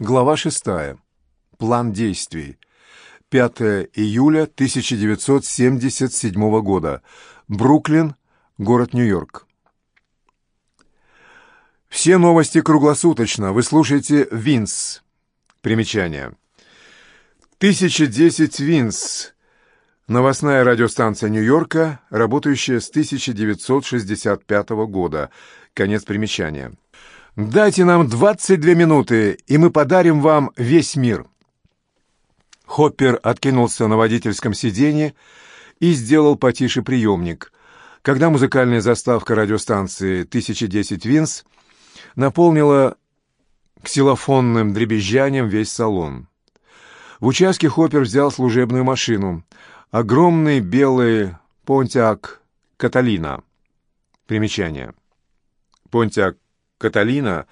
Глава 6. План действий. 5 июля 1977 года. Бруклин, город Нью-Йорк. Все новости круглосуточно. Вы слушаете «Винс». Примечание. 1010 «Винс». Новостная радиостанция Нью-Йорка, работающая с 1965 года. Конец примечания. Дайте нам 22 минуты, и мы подарим вам весь мир. Хоппер откинулся на водительском сиденье и сделал потише приемник. Когда музыкальная заставка радиостанции «1010 Винс» наполнила ксилофонным дребезжанием весь салон. В участке Хоппер взял служебную машину. Огромный белый «Понтиак Каталина». Примечание. «Понтиак «Каталина»,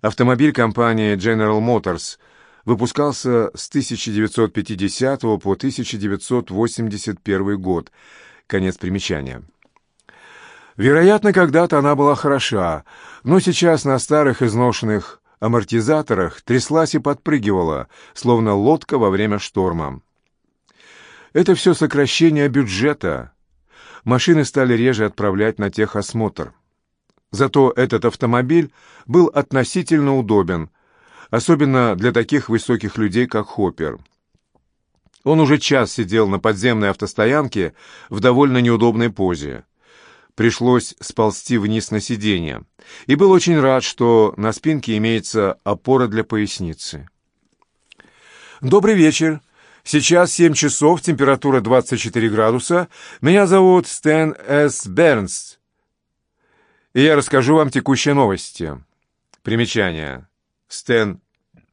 автомобиль компании General Motors, выпускался с 1950 по 1981 год. Конец примечания. Вероятно, когда-то она была хороша, но сейчас на старых изношенных амортизаторах тряслась и подпрыгивала, словно лодка во время шторма. Это все сокращение бюджета. Машины стали реже отправлять на техосмотр. Зато этот автомобиль был относительно удобен, особенно для таких высоких людей, как Хоппер. Он уже час сидел на подземной автостоянке в довольно неудобной позе. Пришлось сползти вниз на сиденье. И был очень рад, что на спинке имеется опора для поясницы. «Добрый вечер. Сейчас 7 часов, температура 24 градуса. Меня зовут Стэн С. Бернс и я расскажу вам текущие новости. Примечание. Стэн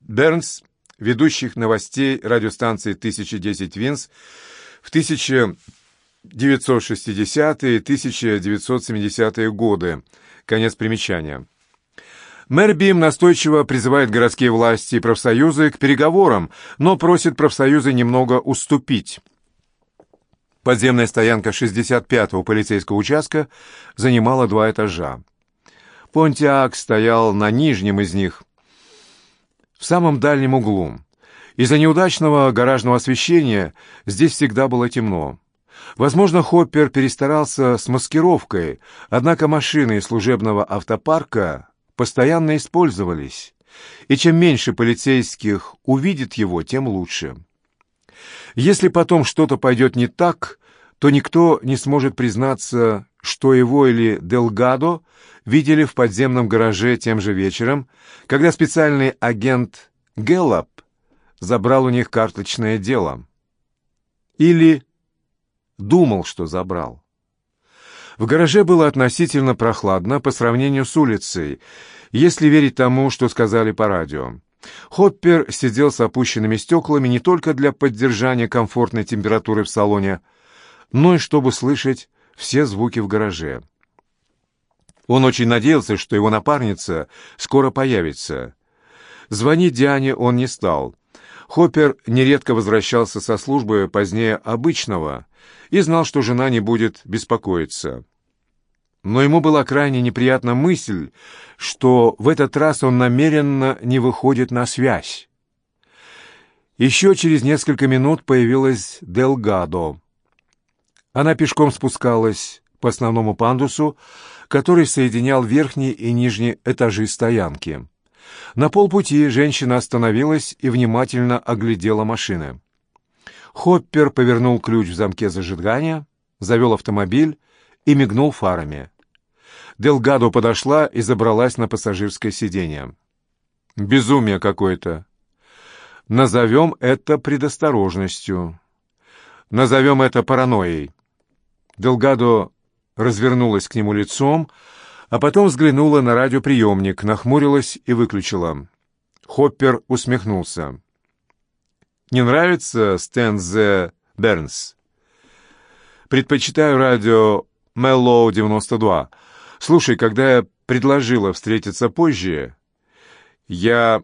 Бернс, ведущих новостей радиостанции «1010 Винс» в 1960-е и 1970-е годы. Конец примечания. Мэр Бим настойчиво призывает городские власти и профсоюзы к переговорам, но просит профсоюзы немного уступить. Подземная стоянка 65-го полицейского участка занимала два этажа. Понтиак стоял на нижнем из них, в самом дальнем углу. Из-за неудачного гаражного освещения здесь всегда было темно. Возможно, Хоппер перестарался с маскировкой, однако машины служебного автопарка постоянно использовались, и чем меньше полицейских увидит его, тем лучше. Если потом что-то пойдет не так, то никто не сможет признаться, что его или Делгадо видели в подземном гараже тем же вечером, когда специальный агент Геллап забрал у них карточное дело. Или думал, что забрал. В гараже было относительно прохладно по сравнению с улицей, если верить тому, что сказали по радио. Хоппер сидел с опущенными стеклами не только для поддержания комфортной температуры в салоне, но и чтобы слышать все звуки в гараже. Он очень надеялся, что его напарница скоро появится. Звонить Диане он не стал. Хоппер нередко возвращался со службы позднее обычного и знал, что жена не будет беспокоиться. Но ему была крайне неприятна мысль, что в этот раз он намеренно не выходит на связь. Еще через несколько минут появилась Делгадо. Она пешком спускалась по основному пандусу, который соединял верхние и нижние этажи стоянки. На полпути женщина остановилась и внимательно оглядела машины. Хоппер повернул ключ в замке зажигания, завел автомобиль и мигнул фарами. Делгадо подошла и забралась на пассажирское сиденье. «Безумие какое-то. Назовем это предосторожностью. Назовем это паранойей». Делгадо развернулась к нему лицом, а потом взглянула на радиоприемник, нахмурилась и выключила. Хоппер усмехнулся. «Не нравится Стэн Зе Бернс?» «Предпочитаю радио Mellow 92. Слушай, когда я предложила встретиться позже, я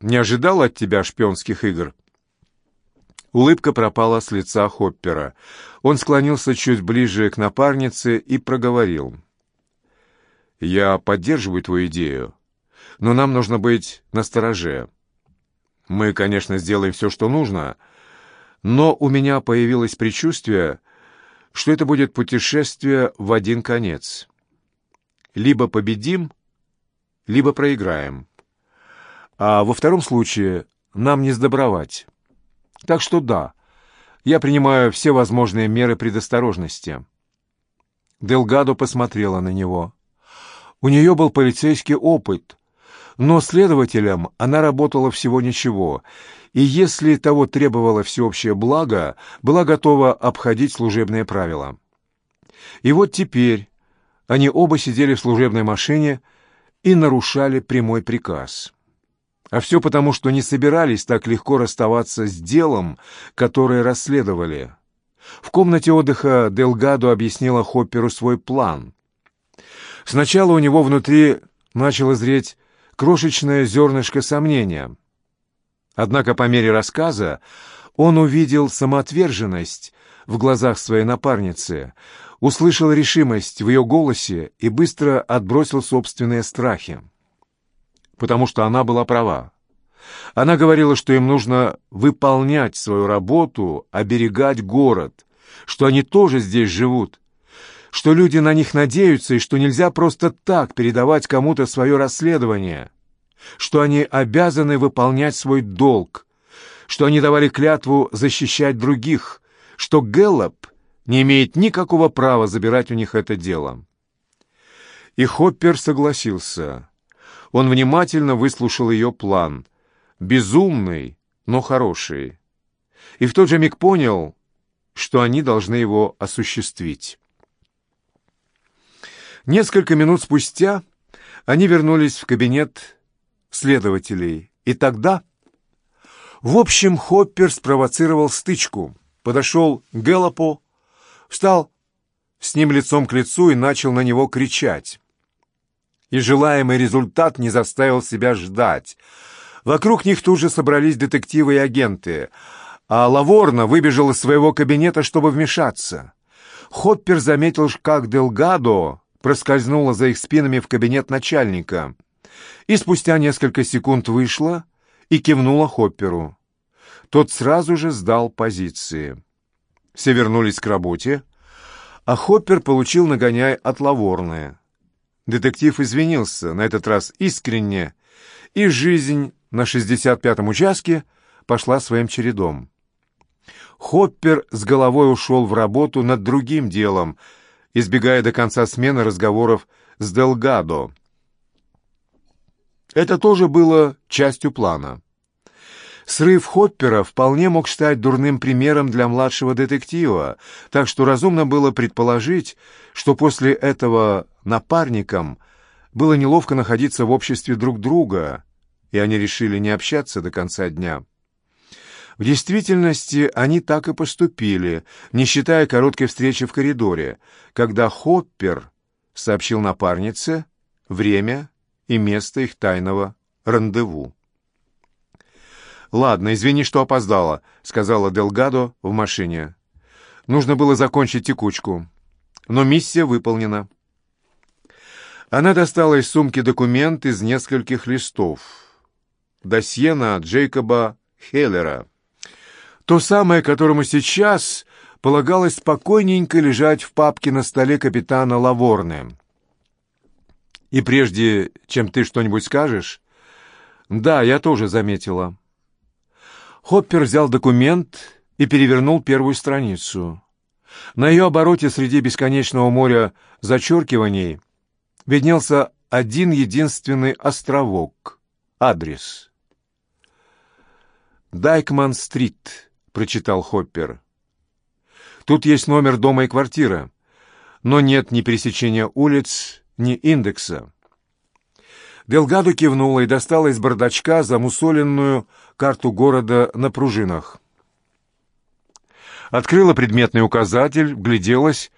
не ожидал от тебя шпионских игр. Улыбка пропала с лица Хоппера. Он склонился чуть ближе к напарнице и проговорил. «Я поддерживаю твою идею, но нам нужно быть настороже. Мы, конечно, сделаем все, что нужно, но у меня появилось предчувствие, что это будет путешествие в один конец. Либо победим, либо проиграем. А во втором случае нам не сдобровать. Так что да, я принимаю все возможные меры предосторожности. Делгадо посмотрела на него. У нее был полицейский опыт, но следователем она работала всего ничего, и если того требовало всеобщее благо, была готова обходить служебные правила. И вот теперь они оба сидели в служебной машине и нарушали прямой приказ. А все потому, что не собирались так легко расставаться с делом, которое расследовали. В комнате отдыха Делгадо объяснила Хопперу свой план. Сначала у него внутри начало зреть крошечное зернышко сомнения. Однако по мере рассказа он увидел самоотверженность в глазах своей напарницы, услышал решимость в ее голосе и быстро отбросил собственные страхи. Потому что она была права. Она говорила, что им нужно выполнять свою работу, оберегать город, что они тоже здесь живут, что люди на них надеются и что нельзя просто так передавать кому-то свое расследование, что они обязаны выполнять свой долг, что они давали клятву защищать других, что Гэллоп не имеет никакого права забирать у них это дело. И Хоппер согласился. Он внимательно выслушал ее план. Безумный, но хороший. И в тот же миг понял, что они должны его осуществить. Несколько минут спустя они вернулись в кабинет следователей, и тогда... В общем, Хоппер спровоцировал стычку, подошел к Гэллопу, встал с ним лицом к лицу и начал на него кричать. И желаемый результат не заставил себя ждать. Вокруг них тут же собрались детективы и агенты, а Лаворна выбежал из своего кабинета, чтобы вмешаться. Хоппер заметил, как Делгадо проскользнула за их спинами в кабинет начальника и спустя несколько секунд вышла и кивнула Хопперу. Тот сразу же сдал позиции. Все вернулись к работе, а Хоппер получил нагоняй от Лаворны. Детектив извинился, на этот раз искренне, и жизнь на 65-м участке пошла своим чередом. Хоппер с головой ушел в работу над другим делом — избегая до конца смены разговоров с Делгадо. Это тоже было частью плана. Срыв Хоппера вполне мог стать дурным примером для младшего детектива, так что разумно было предположить, что после этого напарникам было неловко находиться в обществе друг друга, и они решили не общаться до конца дня. В действительности они так и поступили, не считая короткой встречи в коридоре, когда Хоппер сообщил напарнице время и место их тайного рандеву. «Ладно, извини, что опоздала», — сказала Делгадо в машине. «Нужно было закончить текучку. Но миссия выполнена». Она достала из сумки документ из нескольких листов. Досье на Джейкоба Хеллера. То самое, которому сейчас полагалось спокойненько лежать в папке на столе капитана Лаворны. И прежде, чем ты что-нибудь скажешь... Да, я тоже заметила. Хоппер взял документ и перевернул первую страницу. На ее обороте среди бесконечного моря зачеркиваний виднелся один единственный островок. Адрес. Дайкман-стрит прочитал Хоппер. Тут есть номер дома и квартира, но нет ни пересечения улиц, ни индекса. Делгадо кивнула и достала из бардачка замусоленную карту города на пружинах. Открыла предметный указатель, вгляделась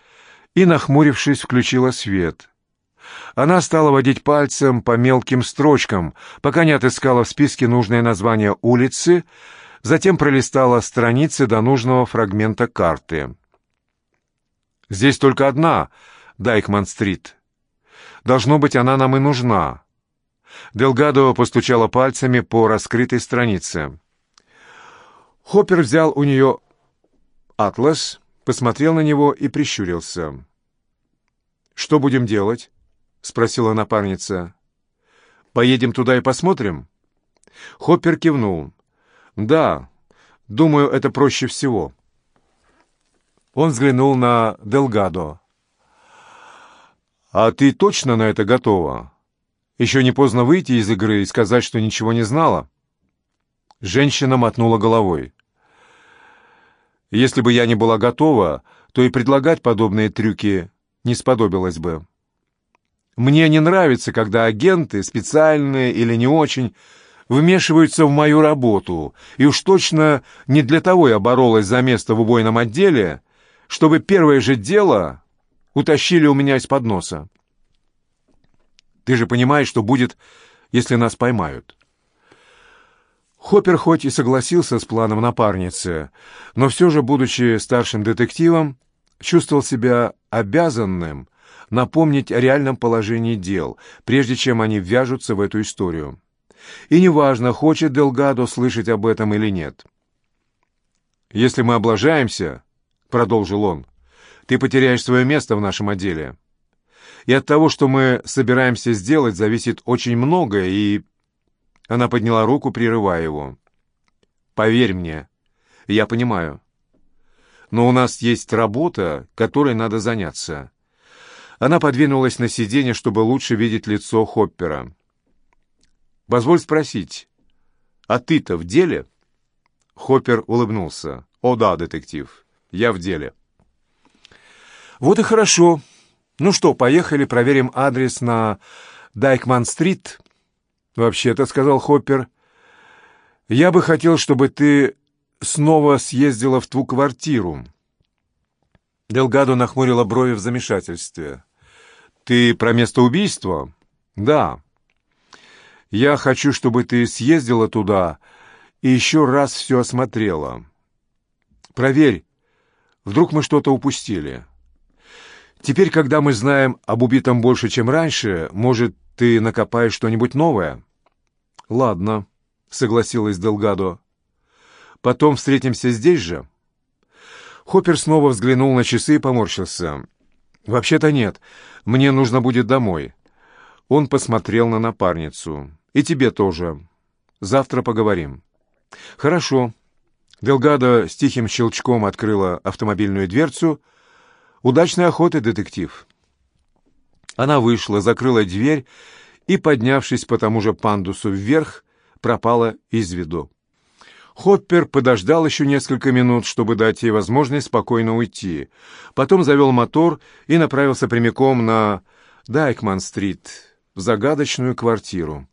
и, нахмурившись, включила свет. Она стала водить пальцем по мелким строчкам, пока не отыскала в списке нужное название улицы, затем пролистала страницы до нужного фрагмента карты. «Здесь только одна, Дайкман-стрит. Должно быть, она нам и нужна. Делгадо постучала пальцами по раскрытой странице. Хоппер взял у нее атлас, посмотрел на него и прищурился. «Что будем делать?» — спросила напарница. «Поедем туда и посмотрим?» Хоппер кивнул. «Да, думаю, это проще всего». Он взглянул на Делгадо. «А ты точно на это готова? Еще не поздно выйти из игры и сказать, что ничего не знала?» Женщина мотнула головой. «Если бы я не была готова, то и предлагать подобные трюки не сподобилось бы. Мне не нравится, когда агенты, специальные или не очень, вмешиваются в мою работу, и уж точно не для того я боролась за место в убойном отделе, чтобы первое же дело утащили у меня из-под носа. Ты же понимаешь, что будет, если нас поймают. Хоппер хоть и согласился с планом напарницы, но все же, будучи старшим детективом, чувствовал себя обязанным напомнить о реальном положении дел, прежде чем они ввяжутся в эту историю. И неважно, хочет Делгадо слышать об этом или нет. «Если мы облажаемся», — продолжил он, — «ты потеряешь свое место в нашем отделе. И от того, что мы собираемся сделать, зависит очень многое, и...» Она подняла руку, прерывая его. «Поверь мне, я понимаю. Но у нас есть работа, которой надо заняться». Она подвинулась на сиденье, чтобы лучше видеть лицо Хоппера. «Позволь спросить, а ты-то в деле?» Хоппер улыбнулся. «О да, детектив, я в деле». «Вот и хорошо. Ну что, поехали, проверим адрес на Дайкман-стрит». «Вообще-то», — сказал Хоппер, — «я бы хотел, чтобы ты снова съездила в ту квартиру». Делгадо нахмурила брови в замешательстве. «Ты про место убийства?» «Да. Я хочу, чтобы ты съездила туда и еще раз все осмотрела. Проверь, вдруг мы что-то упустили. Теперь, когда мы знаем об убитом больше, чем раньше, может, ты накопаешь что-нибудь новое?» «Ладно», — согласилась Делгадо. «Потом встретимся здесь же?» Хоппер снова взглянул на часы и поморщился. «Вообще-то нет. Мне нужно будет домой». Он посмотрел на напарницу. «И тебе тоже. Завтра поговорим». «Хорошо». Делгадо с тихим щелчком открыла автомобильную дверцу. «Удачной охоты, детектив». Она вышла, закрыла дверь и, поднявшись по тому же пандусу вверх, пропала из виду. Хоппер подождал еще несколько минут, чтобы дать ей возможность спокойно уйти. Потом завел мотор и направился прямиком на Дайкман-стрит, в загадочную квартиру.